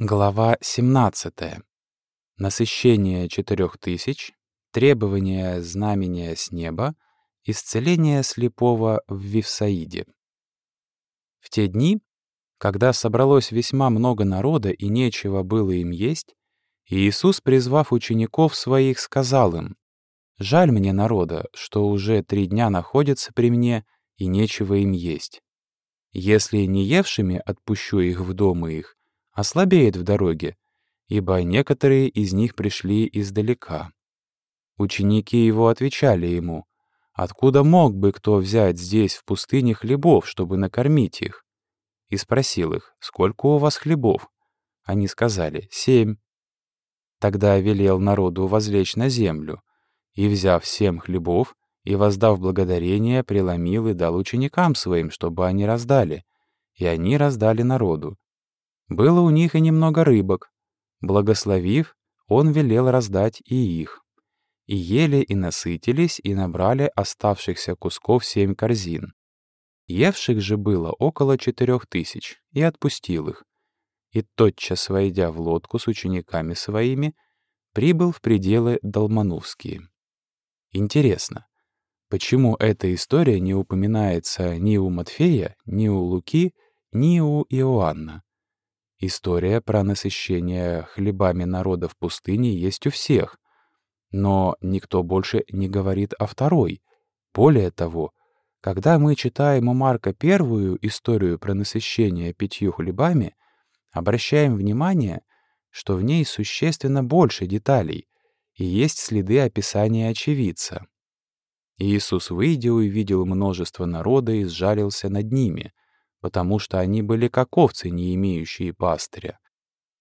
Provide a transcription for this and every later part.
Глава 17. Насыщение четырех тысяч, требование знамения с неба, исцеление слепого в Вифсаиде. В те дни, когда собралось весьма много народа и нечего было им есть, Иисус, призвав учеников своих, сказал им, «Жаль мне народа, что уже три дня находятся при мне и нечего им есть. Если не евшими отпущу их в дома их, ослабеет в дороге, ибо некоторые из них пришли издалека. Ученики его отвечали ему, «Откуда мог бы кто взять здесь в пустыне хлебов, чтобы накормить их?» И спросил их, «Сколько у вас хлебов?» Они сказали, «Семь». Тогда велел народу возлечь на землю, и, взяв семь хлебов, и, воздав благодарение, преломил и дал ученикам своим, чтобы они раздали. И они раздали народу. Было у них и немного рыбок. Благословив, он велел раздать и их. И ели, и насытились, и набрали оставшихся кусков семь корзин. Евших же было около четырех тысяч, и отпустил их. И тотчас, войдя в лодку с учениками своими, прибыл в пределы Долмановские. Интересно, почему эта история не упоминается ни у Матфея, ни у Луки, ни у Иоанна? История про насыщение хлебами народа в пустыне есть у всех. Но никто больше не говорит о второй. Более того, когда мы читаем у Марка первую историю про насыщение пятью хлебами, обращаем внимание, что в ней существенно больше деталей и есть следы описания очевидца. Иисус, выйдя, увидел множество народа и сжалился над ними — потому что они были как овцы, не имеющие пастыря.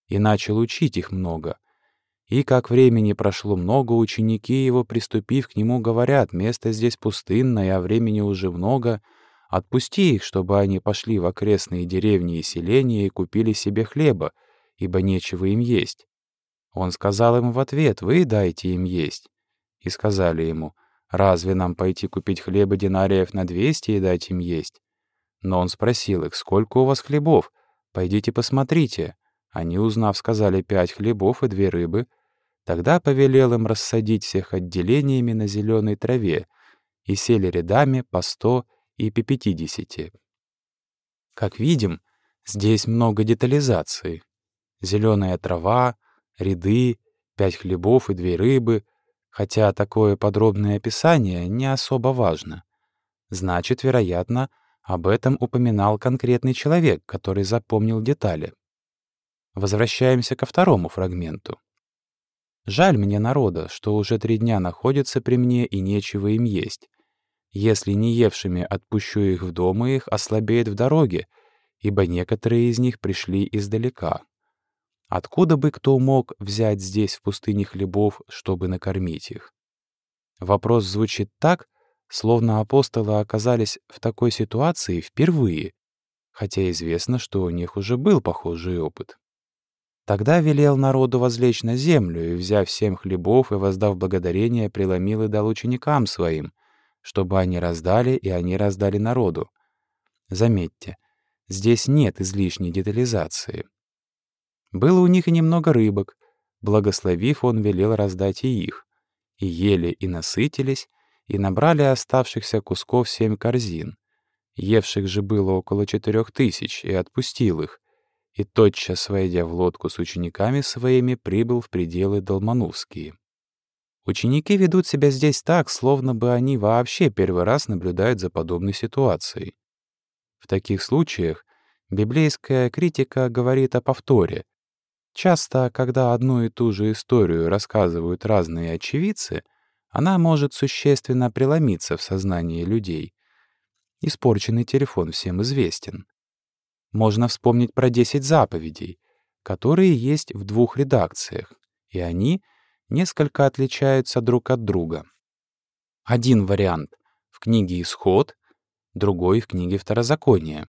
И начал учить их много. И как времени прошло много, ученики его, приступив к нему, говорят, место здесь пустынное, а времени уже много, отпусти их, чтобы они пошли в окрестные деревни и селения и купили себе хлеба, ибо нечего им есть. Он сказал им в ответ, вы дайте им есть. И сказали ему, разве нам пойти купить хлеба динариев на двести и дать им есть? Но он спросил их, сколько у вас хлебов? Пойдите посмотрите. Они, узнав, сказали пять хлебов и две рыбы. Тогда повелел им рассадить всех отделениями на зеленой траве и сели рядами по сто и по пятидесяти. Как видим, здесь много детализации. Зеленая трава, ряды, пять хлебов и две рыбы, хотя такое подробное описание не особо важно. Значит, вероятно, об этом упоминал конкретный человек, который запомнил детали. Возвращаемся ко второму фрагменту. «Жаль мне народа, что уже три дня находятся при мне и нечего им есть. Если не евшими отпущу их в дома их, ослабеет в дороге, ибо некоторые из них пришли издалека. Откуда бы кто мог взять здесь в пустыне хлебов, чтобы накормить их? Вопрос звучит так, словно апостолы оказались в такой ситуации впервые, хотя известно, что у них уже был похожий опыт. Тогда велел народу возлечь на землю, и, взяв семь хлебов и воздав благодарение, преломил и дал ученикам своим, чтобы они раздали, и они раздали народу. Заметьте, здесь нет излишней детализации. Было у них и немного рыбок. Благословив, он велел раздать и их. И ели, и насытились, и набрали оставшихся кусков семь корзин. Евших же было около четырех тысяч, и отпустил их. И тотчас, войдя в лодку с учениками своими, прибыл в пределы Долмановские. Ученики ведут себя здесь так, словно бы они вообще первый раз наблюдают за подобной ситуацией. В таких случаях библейская критика говорит о повторе. Часто, когда одну и ту же историю рассказывают разные очевидцы, она может существенно преломиться в сознании людей. Испорченный телефон всем известен. Можно вспомнить про 10 заповедей, которые есть в двух редакциях, и они несколько отличаются друг от друга. Один вариант в книге «Исход», другой в книге «Второзаконие».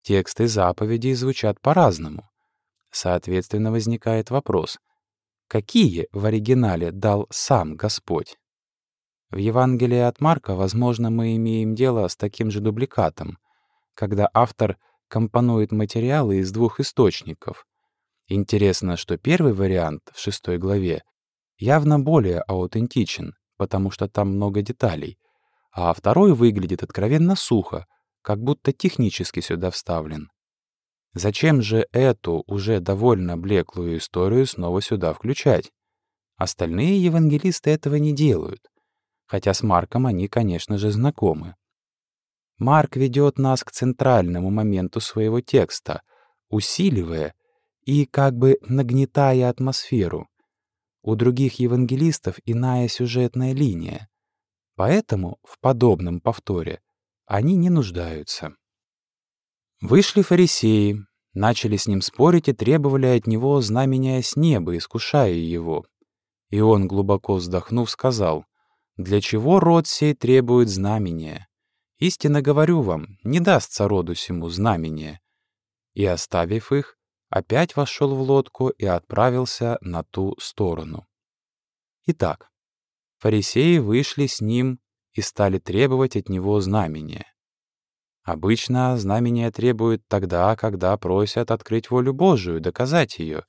Тексты заповедей звучат по-разному. Соответственно, возникает вопрос, какие в оригинале дал сам Господь. В Евангелии от Марка, возможно, мы имеем дело с таким же дубликатом, когда автор компонует материалы из двух источников. Интересно, что первый вариант в шестой главе явно более аутентичен, потому что там много деталей, а второй выглядит откровенно сухо, как будто технически сюда вставлен. Зачем же эту уже довольно блеклую историю снова сюда включать? Остальные евангелисты этого не делают, хотя с Марком они, конечно же, знакомы. Марк ведет нас к центральному моменту своего текста, усиливая и как бы нагнетая атмосферу. У других евангелистов иная сюжетная линия, поэтому в подобном повторе они не нуждаются. Вышли фарисеи, начали с ним спорить и требовали от него знамения с неба, искушая его. И он, глубоко вздохнув, сказал, «Для чего род сей требует знамения? Истинно говорю вам, не дастся роду сему знамения». И, оставив их, опять вошел в лодку и отправился на ту сторону. Итак, фарисеи вышли с ним и стали требовать от него знамения. Обычно знамения требуют тогда, когда просят открыть волю Божию, доказать ее.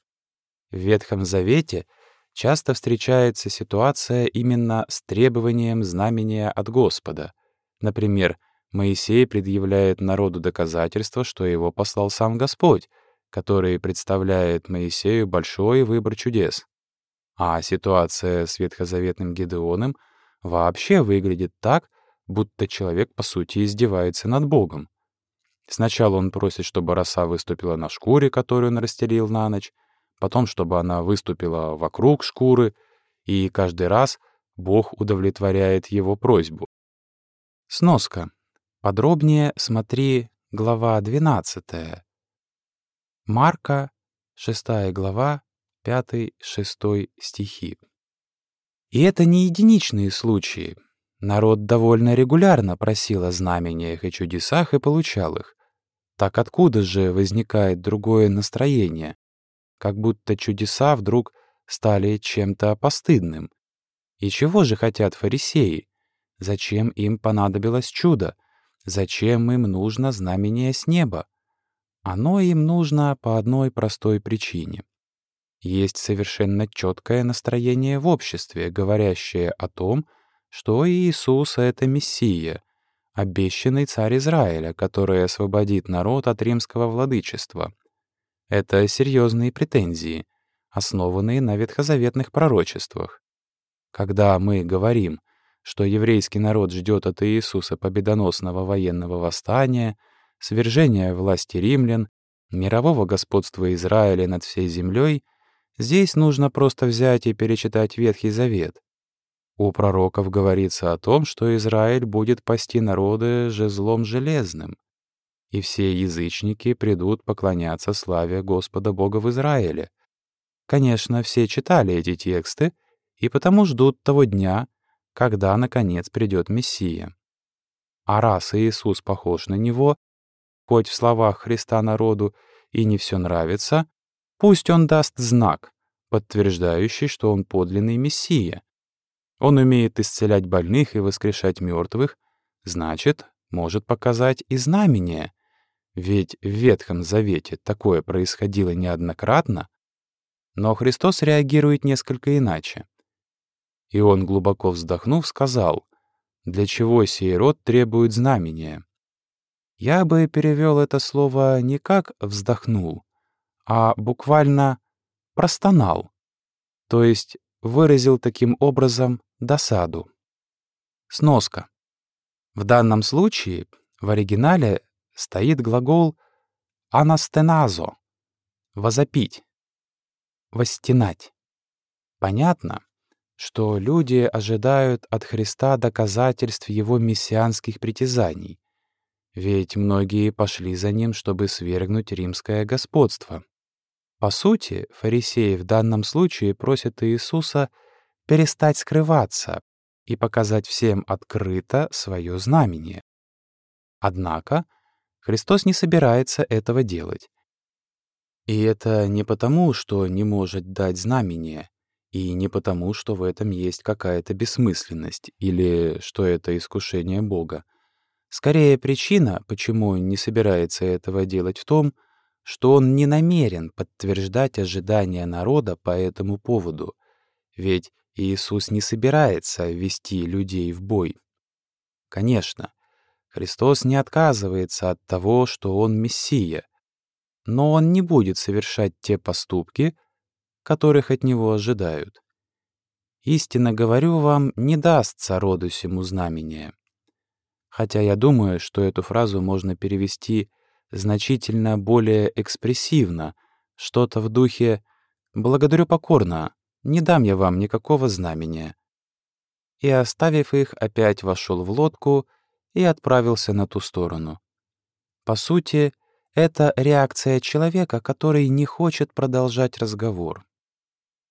В Ветхом Завете часто встречается ситуация именно с требованием знамения от Господа. Например, Моисей предъявляет народу доказательство, что его послал сам Господь, который представляет Моисею большой выбор чудес. А ситуация с ветхозаветным Гедеоном вообще выглядит так, будто человек, по сути, издевается над Богом. Сначала он просит, чтобы роса выступила на шкуре, которую он расстелил на ночь, потом, чтобы она выступила вокруг шкуры, и каждый раз Бог удовлетворяет его просьбу. Сноска. Подробнее смотри глава 12. Марка, 6 глава, 5-6 стихи. И это не единичные случаи. Народ довольно регулярно просил о знамениях и чудесах и получал их. Так откуда же возникает другое настроение? Как будто чудеса вдруг стали чем-то постыдным. И чего же хотят фарисеи? Зачем им понадобилось чудо? Зачем им нужно знамение с неба? Оно им нужно по одной простой причине. Есть совершенно четкое настроение в обществе, говорящее о том, что Иисус — это Мессия, обещанный царь Израиля, который освободит народ от римского владычества. Это серьезные претензии, основанные на ветхозаветных пророчествах. Когда мы говорим, что еврейский народ ждет от Иисуса победоносного военного восстания, свержения власти римлян, мирового господства Израиля над всей землей, здесь нужно просто взять и перечитать Ветхий Завет. У пророков говорится о том, что Израиль будет пасти народы жезлом железным, и все язычники придут поклоняться славе Господа Бога в Израиле. Конечно, все читали эти тексты и потому ждут того дня, когда, наконец, придет Мессия. А раз Иисус похож на Него, хоть в словах Христа народу и не все нравится, пусть Он даст знак, подтверждающий, что Он подлинный Мессия, он умеет исцелять больных и воскрешать мертвых, значит, может показать и знамение. Ведь в Ветхом Завете такое происходило неоднократно. Но Христос реагирует несколько иначе. И он, глубоко вздохнув, сказал, «Для чего сей род требует знамения?» Я бы перевел это слово не как «вздохнул», а буквально «простонал», то есть выразил таким образом досаду. Сноска. В данном случае в оригинале стоит глагол «анастеназо» — «возопить», «восстенать». Понятно, что люди ожидают от Христа доказательств его мессианских притязаний, ведь многие пошли за ним, чтобы свергнуть римское господство. По сути, фарисеи в данном случае просят Иисуса — перестать скрываться и показать всем открыто свое знамение. Однако Христос не собирается этого делать. И это не потому, что не может дать знамение, и не потому, что в этом есть какая-то бессмысленность или что это искушение Бога. Скорее, причина, почему он не собирается этого делать в том, что он не намерен подтверждать ожидания народа по этому поводу, ведь Иисус не собирается вести людей в бой. Конечно, Христос не отказывается от того, что Он Мессия, но Он не будет совершать те поступки, которых от Него ожидают. Истинно говорю вам, не дастся роду сему знамения. Хотя я думаю, что эту фразу можно перевести значительно более экспрессивно, что-то в духе «благодарю покорно, не дам я вам никакого знамения». И, оставив их, опять вошел в лодку и отправился на ту сторону. По сути, это реакция человека, который не хочет продолжать разговор.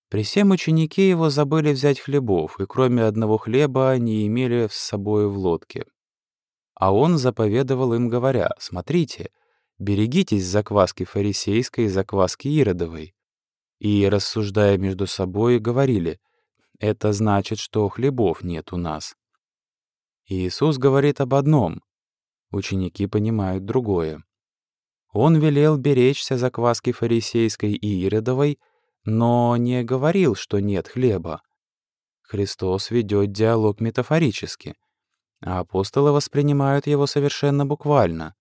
При всем ученики его забыли взять хлебов, и кроме одного хлеба не имели с собой в лодке. А он заповедовал им, говоря, «Смотрите, берегитесь закваски фарисейской и закваски иродовой». И, рассуждая между собой, говорили, «Это значит, что хлебов нет у нас». Иисус говорит об одном, ученики понимают другое. Он велел беречься закваски фарисейской и иродовой, но не говорил, что нет хлеба. Христос ведет диалог метафорически, а апостолы воспринимают его совершенно буквально.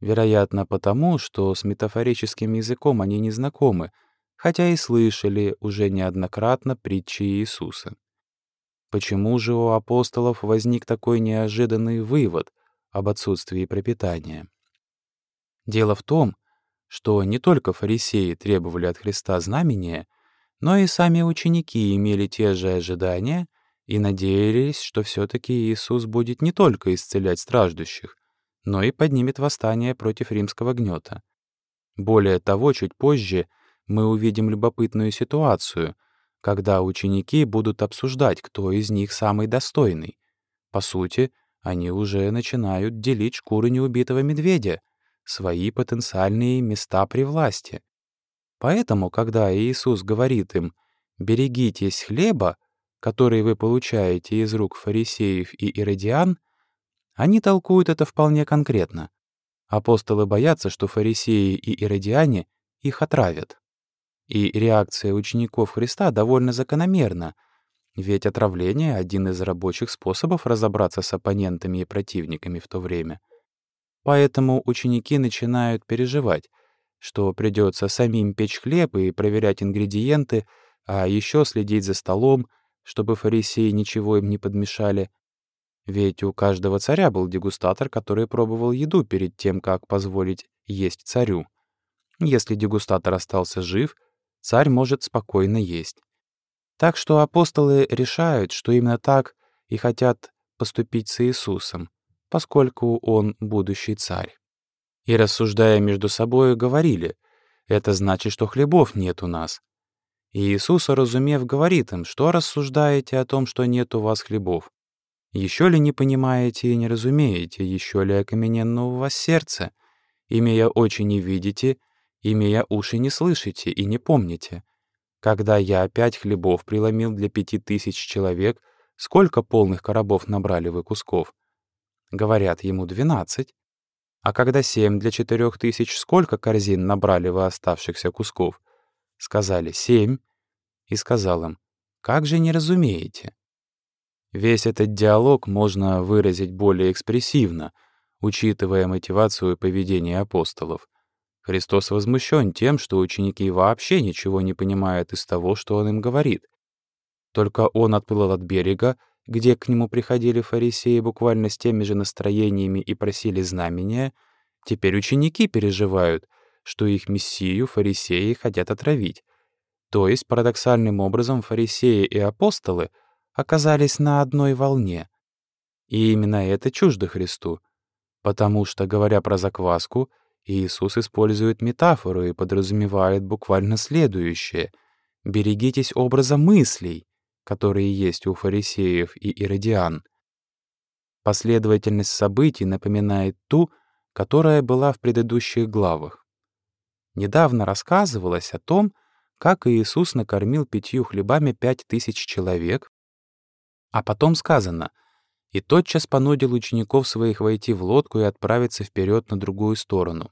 Вероятно, потому, что с метафорическим языком они не знакомы, хотя и слышали уже неоднократно притчи Иисуса. Почему же у апостолов возник такой неожиданный вывод об отсутствии пропитания? Дело в том, что не только фарисеи требовали от Христа знамения, но и сами ученики имели те же ожидания и надеялись, что все таки Иисус будет не только исцелять страждущих, но и поднимет восстание против римского гнета. Более того, чуть позже мы увидим любопытную ситуацию, когда ученики будут обсуждать, кто из них самый достойный. По сути, они уже начинают делить шкуры неубитого медведя, свои потенциальные места при власти. Поэтому, когда Иисус говорит им «берегитесь хлеба», который вы получаете из рук фарисеев и иродиан, они толкуют это вполне конкретно. Апостолы боятся, что фарисеи и иродиане их отравят. И реакция учеников Христа довольно закономерна, ведь отравление — один из рабочих способов разобраться с оппонентами и противниками в то время. Поэтому ученики начинают переживать, что придется самим печь хлеб и проверять ингредиенты, а еще следить за столом, чтобы фарисеи ничего им не подмешали. Ведь у каждого царя был дегустатор, который пробовал еду перед тем, как позволить есть царю. Если дегустатор остался жив, царь может спокойно есть. Так что апостолы решают, что именно так и хотят поступить с Иисусом поскольку он будущий царь. И, рассуждая между собой, говорили, «Это значит, что хлебов нет у нас». И Иисус, разумев, говорит им, что рассуждаете о том, что нет у вас хлебов. Еще ли не понимаете и не разумеете, еще ли окамененно у вас сердце? Имея очи не видите, имея уши не слышите и не помните. Когда я опять хлебов преломил для пяти тысяч человек, сколько полных коробов набрали вы кусков? Говорят ему двенадцать. А когда семь для четырех тысяч, сколько корзин набрали вы оставшихся кусков? Сказали семь. И сказал им, как же не разумеете? Весь этот диалог можно выразить более экспрессивно, учитывая мотивацию поведения апостолов. Христос возмущен тем, что ученики вообще ничего не понимают из того, что он им говорит. Только он отплыл от берега, где к нему приходили фарисеи буквально с теми же настроениями и просили знамения, теперь ученики переживают, что их мессию фарисеи хотят отравить. То есть, парадоксальным образом, фарисеи и апостолы оказались на одной волне. И именно это чуждо Христу, потому что, говоря про закваску, Иисус использует метафору и подразумевает буквально следующее — «берегитесь образа мыслей», которые есть у фарисеев и иродиан. Последовательность событий напоминает ту, которая была в предыдущих главах. Недавно рассказывалось о том, как Иисус накормил пятью хлебами пять тысяч человек, а потом сказано «И тотчас понудил учеников своих войти в лодку и отправиться вперед на другую сторону».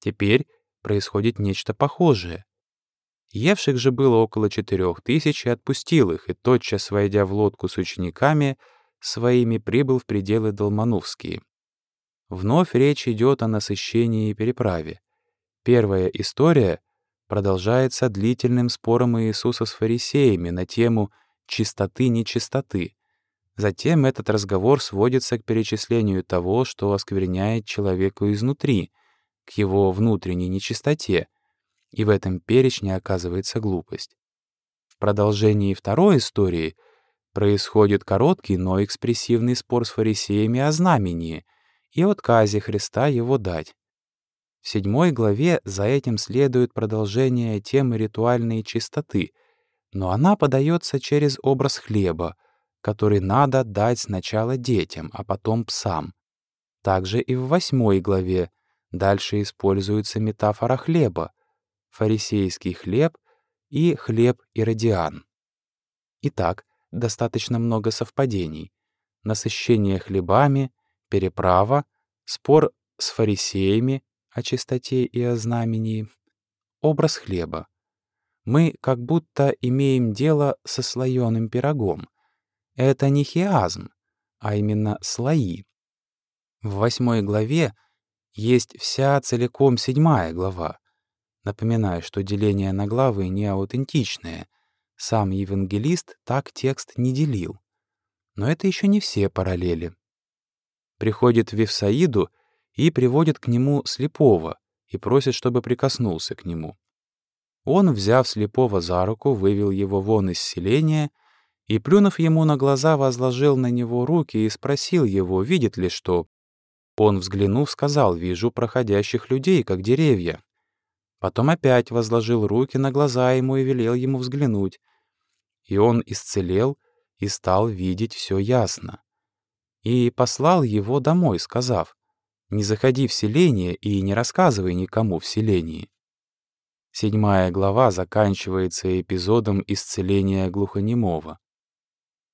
Теперь происходит нечто похожее. Евших же было около четырех тысяч и отпустил их, и тотчас, войдя в лодку с учениками, своими прибыл в пределы Долмановские. Вновь речь идет о насыщении и переправе. Первая история продолжается длительным спором Иисуса с фарисеями на тему чистоты-нечистоты. Затем этот разговор сводится к перечислению того, что оскверняет человеку изнутри, к его внутренней нечистоте, и в этом перечне оказывается глупость. В продолжении второй истории происходит короткий, но экспрессивный спор с фарисеями о знамении и отказе Христа его дать. В седьмой главе за этим следует продолжение темы ритуальной чистоты, но она подается через образ хлеба, который надо дать сначала детям, а потом псам. Также и в восьмой главе дальше используется метафора хлеба, фарисейский хлеб и хлеб иродиан. Итак, достаточно много совпадений. Насыщение хлебами, переправа, спор с фарисеями о чистоте и о знамении, образ хлеба. Мы как будто имеем дело со слоеным пирогом. Это не хиазм, а именно слои. В восьмой главе есть вся целиком седьмая глава. Напоминаю, что деление на главы не аутентичное. Сам евангелист так текст не делил. Но это еще не все параллели. Приходит Вифсаиду и приводит к нему слепого и просит, чтобы прикоснулся к нему. Он, взяв слепого за руку, вывел его вон из селения и, плюнув ему на глаза, возложил на него руки и спросил его, видит ли что. Он, взглянув, сказал, «Вижу проходящих людей, как деревья». Потом опять возложил руки на глаза ему и велел ему взглянуть. И он исцелел и стал видеть все ясно. И послал его домой, сказав, не заходи в селение и не рассказывай никому в селении. Седьмая глава заканчивается эпизодом исцеления глухонемого.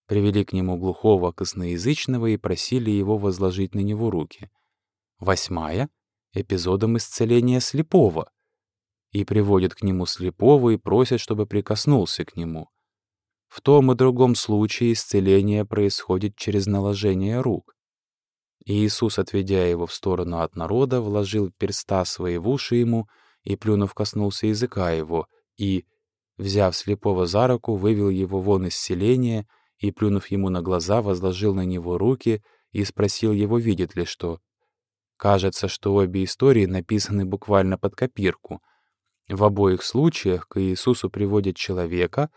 Привели к нему глухого косноязычного и просили его возложить на него руки. Восьмая — эпизодом исцеления слепого. И приводят к нему слепого и просят, чтобы прикоснулся к нему. В том и другом случае исцеление происходит через наложение рук. И Иисус, отведя его в сторону от народа, вложил перста свои в уши ему и, плюнув, коснулся языка его, и, взяв слепого за руку, вывел его вон из селения и, плюнув ему на глаза, возложил на него руки и спросил его, видит ли что. Кажется, что обе истории написаны буквально под копирку. В обоих случаях к Иисусу приводят человека,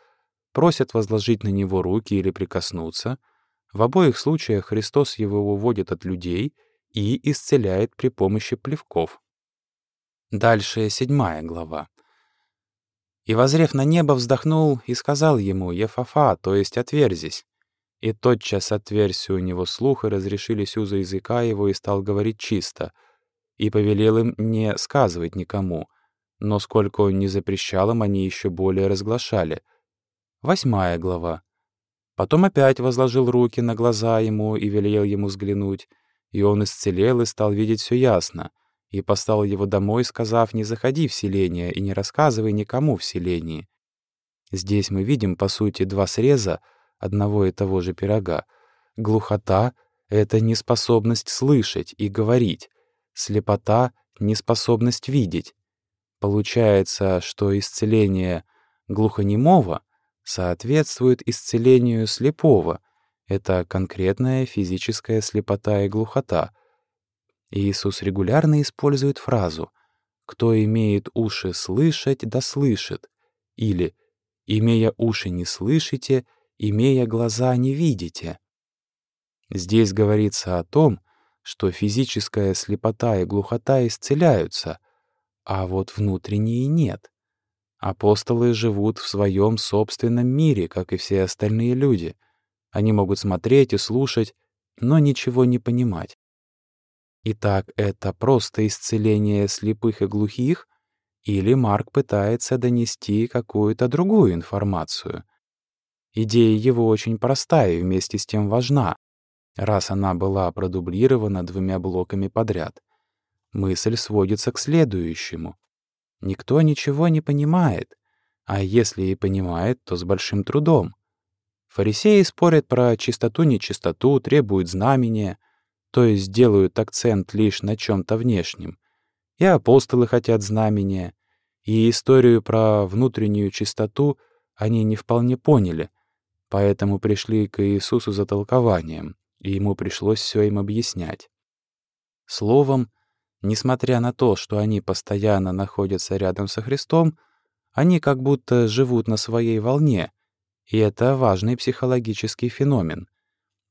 просят возложить на него руки или прикоснуться — в обоих случаях Христос его уводит от людей и исцеляет при помощи плевков. Дальше седьмая глава. «И, возрев на небо, вздохнул и сказал ему, Ефафа, то есть отверзись. И тотчас отверзся у него слух, и разрешились узы языка его, и стал говорить чисто. И повелел им не сказывать никому, но сколько он не запрещал им, они еще более разглашали. Восьмая глава. Потом опять возложил руки на глаза ему и велел ему взглянуть. И он исцелел и стал видеть все ясно. И послал его домой, сказав, не заходи в селение и не рассказывай никому в селении. Здесь мы видим, по сути, два среза одного и того же пирога. Глухота — это неспособность слышать и говорить. Слепота — неспособность видеть. Получается, что исцеление глухонемого соответствует исцелению слепого. Это конкретная физическая слепота и глухота. Иисус регулярно использует фразу «Кто имеет уши слышать, да слышит» или «Имея уши не слышите, имея глаза не видите». Здесь говорится о том, что физическая слепота и глухота исцеляются, а вот внутренние нет. Апостолы живут в своем собственном мире, как и все остальные люди. Они могут смотреть и слушать, но ничего не понимать. Итак, это просто исцеление слепых и глухих, или Марк пытается донести какую-то другую информацию. Идея его очень простая и вместе с тем важна, раз она была продублирована двумя блоками подряд. Мысль сводится к следующему. Никто ничего не понимает, а если и понимает, то с большим трудом. Фарисеи спорят про чистоту-нечистоту, требуют знамения, то есть делают акцент лишь на чем то внешнем. И апостолы хотят знамения, и историю про внутреннюю чистоту они не вполне поняли, поэтому пришли к Иисусу за толкованием, и ему пришлось все им объяснять. Словом, несмотря на то, что они постоянно находятся рядом со Христом, они как будто живут на своей волне, и это важный психологический феномен.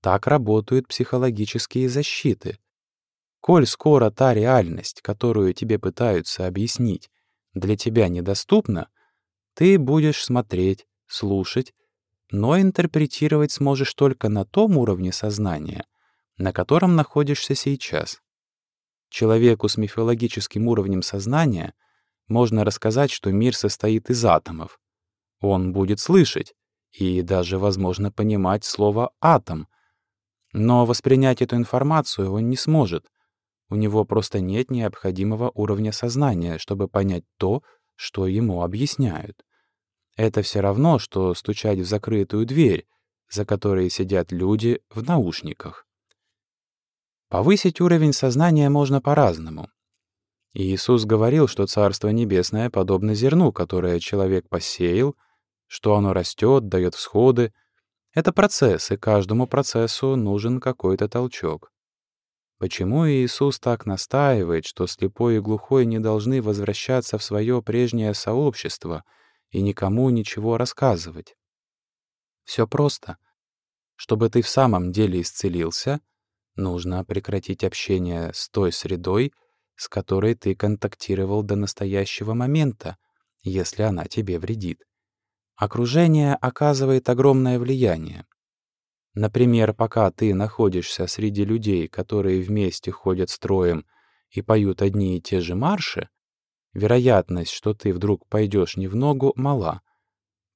Так работают психологические защиты. Коль скоро та реальность, которую тебе пытаются объяснить, для тебя недоступна, ты будешь смотреть, слушать, но интерпретировать сможешь только на том уровне сознания, на котором находишься сейчас. Человеку с мифологическим уровнем сознания можно рассказать, что мир состоит из атомов. Он будет слышать и даже, возможно, понимать слово «атом», но воспринять эту информацию он не сможет. У него просто нет необходимого уровня сознания, чтобы понять то, что ему объясняют. Это все равно, что стучать в закрытую дверь, за которой сидят люди в наушниках. Повысить уровень сознания можно по-разному. Иисус говорил, что Царство Небесное подобно зерну, которое человек посеял, что оно растет, дает всходы — это процесс, и каждому процессу нужен какой-то толчок. Почему Иисус так настаивает, что слепой и глухой не должны возвращаться в свое прежнее сообщество и никому ничего рассказывать? Все просто. Чтобы ты в самом деле исцелился, нужно прекратить общение с той средой, с которой ты контактировал до настоящего момента, если она тебе вредит. Окружение оказывает огромное влияние. Например, пока ты находишься среди людей, которые вместе ходят строем и поют одни и те же марши, вероятность, что ты вдруг пойдешь не в ногу, мала.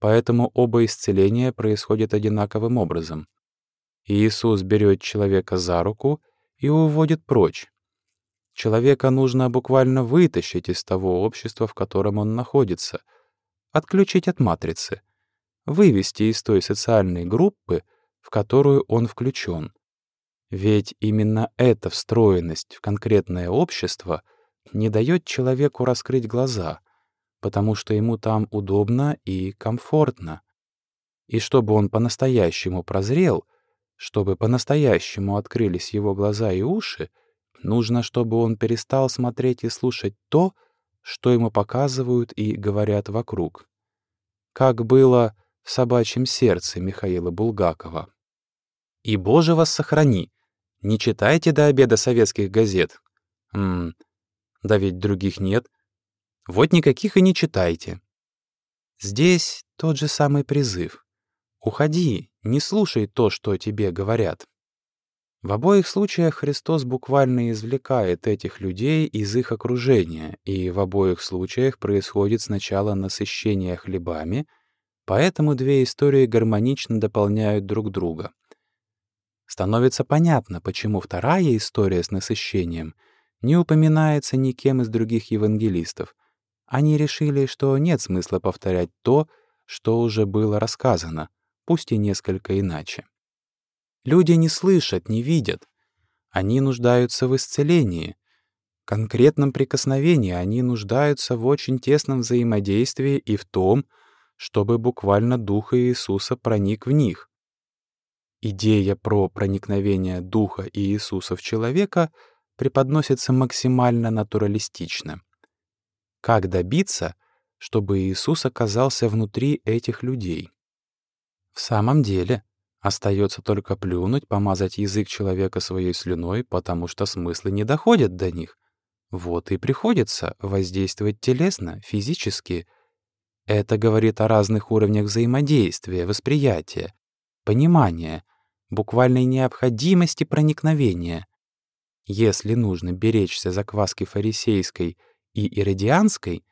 Поэтому оба исцеления происходят одинаковым образом. Иисус берет человека за руку и уводит прочь. Человека нужно буквально вытащить из того общества, в котором он находится — отключить от матрицы, вывести из той социальной группы, в которую он включен. Ведь именно эта встроенность в конкретное общество не дает человеку раскрыть глаза, потому что ему там удобно и комфортно. И чтобы он по-настоящему прозрел, чтобы по-настоящему открылись его глаза и уши, нужно, чтобы он перестал смотреть и слушать то, что ему показывают и говорят вокруг. Как было в «Собачьем сердце» Михаила Булгакова. «И, Боже, вас сохрани! Не читайте до обеда советских газет. Ммм, да ведь других нет. Вот никаких и не читайте». Здесь тот же самый призыв. Уходи, не слушай то, что тебе говорят. В обоих случаях Христос буквально извлекает этих людей из их окружения, и в обоих случаях происходит сначала насыщение хлебами, поэтому две истории гармонично дополняют друг друга. Становится понятно, почему вторая история с насыщением не упоминается никем из других евангелистов. Они решили, что нет смысла повторять то, что уже было рассказано, пусть и несколько иначе. Люди не слышат, не видят. Они нуждаются в исцелении. В конкретном прикосновении они нуждаются в очень тесном взаимодействии и в том, чтобы буквально Дух Иисуса проник в них. Идея про проникновение Духа Иисуса в человека преподносится максимально натуралистично. Как добиться, чтобы Иисус оказался внутри этих людей? В самом деле, Остается только плюнуть, помазать язык человека своей слюной, потому что смыслы не доходят до них. Вот и приходится воздействовать телесно, физически. Это говорит о разных уровнях взаимодействия, восприятия, понимания, буквальной необходимости проникновения. Если нужно беречься закваски фарисейской и иродианской,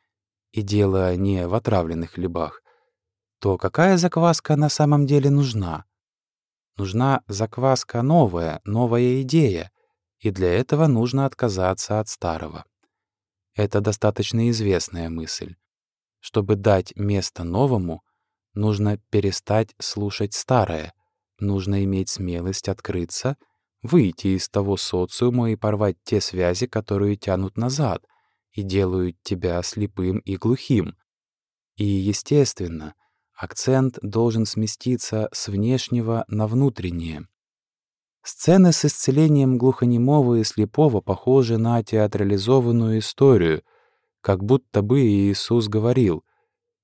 и дело не в отравленных хлебах, то какая закваска на самом деле нужна? Нужна закваска новая, новая идея, и для этого нужно отказаться от старого. Это достаточно известная мысль. Чтобы дать место новому, нужно перестать слушать старое, нужно иметь смелость открыться, выйти из того социума и порвать те связи, которые тянут назад и делают тебя слепым и глухим. И, естественно, акцент должен сместиться с внешнего на внутреннее. Сцены с исцелением глухонемого и слепого похожи на театрализованную историю, как будто бы Иисус говорил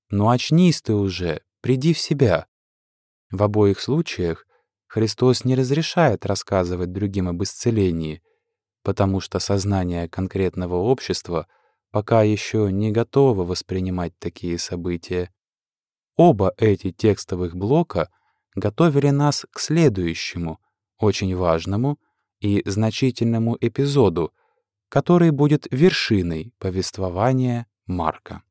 «Ну очнись ты уже, приди в себя». В обоих случаях Христос не разрешает рассказывать другим об исцелении, потому что сознание конкретного общества пока еще не готово воспринимать такие события. Оба эти текстовых блока готовили нас к следующему, очень важному и значительному эпизоду, который будет вершиной повествования Марка.